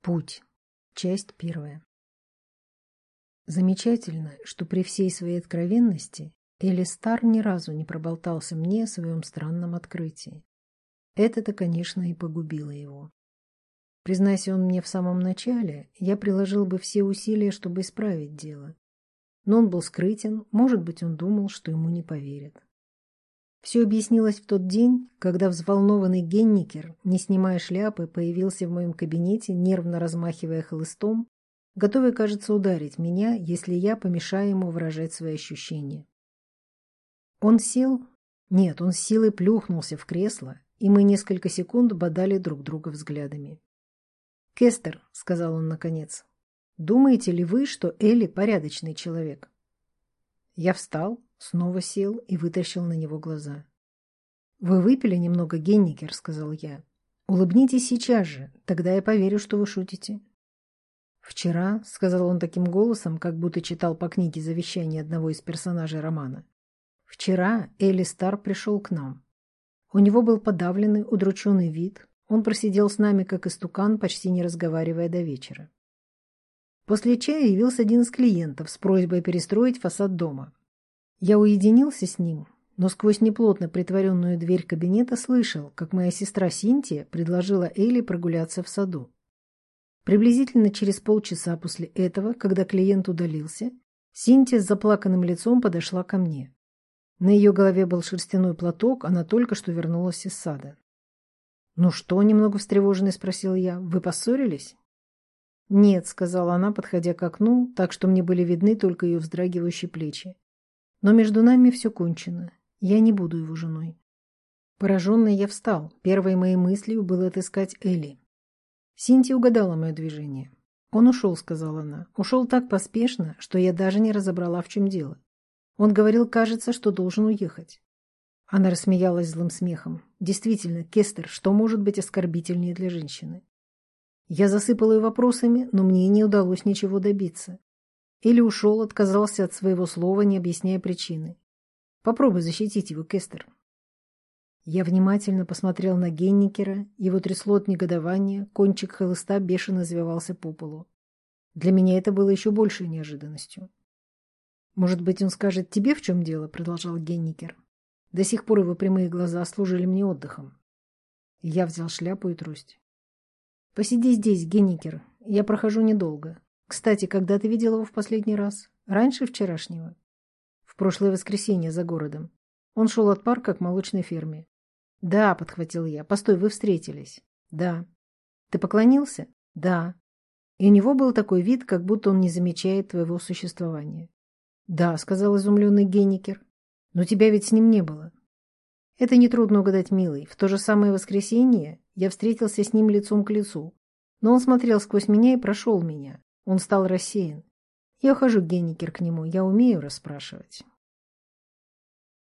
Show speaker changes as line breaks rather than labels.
Путь. Часть первая. Замечательно, что при всей своей откровенности Элли Стар ни разу не проболтался мне о своем странном открытии. Это-то, конечно, и погубило его. Признайся он мне в самом начале, я приложил бы все усилия, чтобы исправить дело. Но он был скрытен, может быть, он думал, что ему не поверят. Все объяснилось в тот день, когда взволнованный Генникер, не снимая шляпы, появился в моем кабинете, нервно размахивая хлыстом, готовый, кажется, ударить меня, если я помешаю ему выражать свои ощущения. Он сел? Нет, он силой плюхнулся в кресло, и мы несколько секунд бодали друг друга взглядами. «Кестер», — сказал он наконец, — «думаете ли вы, что Элли порядочный человек?» Я встал, снова сел и вытащил на него глаза. «Вы выпили немного, Генникер», — сказал я. «Улыбнитесь сейчас же, тогда я поверю, что вы шутите». «Вчера», — сказал он таким голосом, как будто читал по книге завещание одного из персонажей романа, «вчера Элли Стар пришел к нам. У него был подавленный, удрученный вид, он просидел с нами, как истукан, почти не разговаривая до вечера. После чая явился один из клиентов с просьбой перестроить фасад дома. Я уединился с ним, но сквозь неплотно притворенную дверь кабинета слышал, как моя сестра Синтия предложила Элли прогуляться в саду. Приблизительно через полчаса после этого, когда клиент удалился, Синтия с заплаканным лицом подошла ко мне. На ее голове был шерстяной платок, она только что вернулась из сада. «Ну что?» — немного встревоженный спросил я. «Вы поссорились?» «Нет», — сказала она, подходя к окну, так что мне были видны только ее вздрагивающие плечи. «Но между нами все кончено. Я не буду его женой». Пораженный я встал. Первой моей мыслью было отыскать Элли. Синтия угадала мое движение. «Он ушел», — сказала она. «Ушел так поспешно, что я даже не разобрала, в чем дело. Он говорил, кажется, что должен уехать». Она рассмеялась злым смехом. «Действительно, Кестер, что может быть оскорбительнее для женщины?» Я засыпал ее вопросами, но мне не удалось ничего добиться. Или ушел, отказался от своего слова, не объясняя причины. Попробуй защитить его, Кестер. Я внимательно посмотрел на Генникера, его трясло от негодования, кончик хлыста бешено извивался по полу. Для меня это было еще большей неожиданностью. «Может быть, он скажет тебе, в чем дело?» — продолжал Генникер. До сих пор его прямые глаза служили мне отдыхом. Я взял шляпу и трость. Посиди здесь, Генникер. Я прохожу недолго. Кстати, когда ты видел его в последний раз? Раньше вчерашнего? В прошлое воскресенье за городом. Он шел от парка к молочной ферме. Да, подхватил я. Постой, вы встретились. Да. Ты поклонился? Да. И у него был такой вид, как будто он не замечает твоего существования. Да, сказал изумленный Генникер. Но тебя ведь с ним не было. Это нетрудно угадать, милый. В то же самое воскресенье я встретился с ним лицом к лицу. Но он смотрел сквозь меня и прошел меня. Он стал рассеян. Я хожу, Генникер, к нему. Я умею расспрашивать.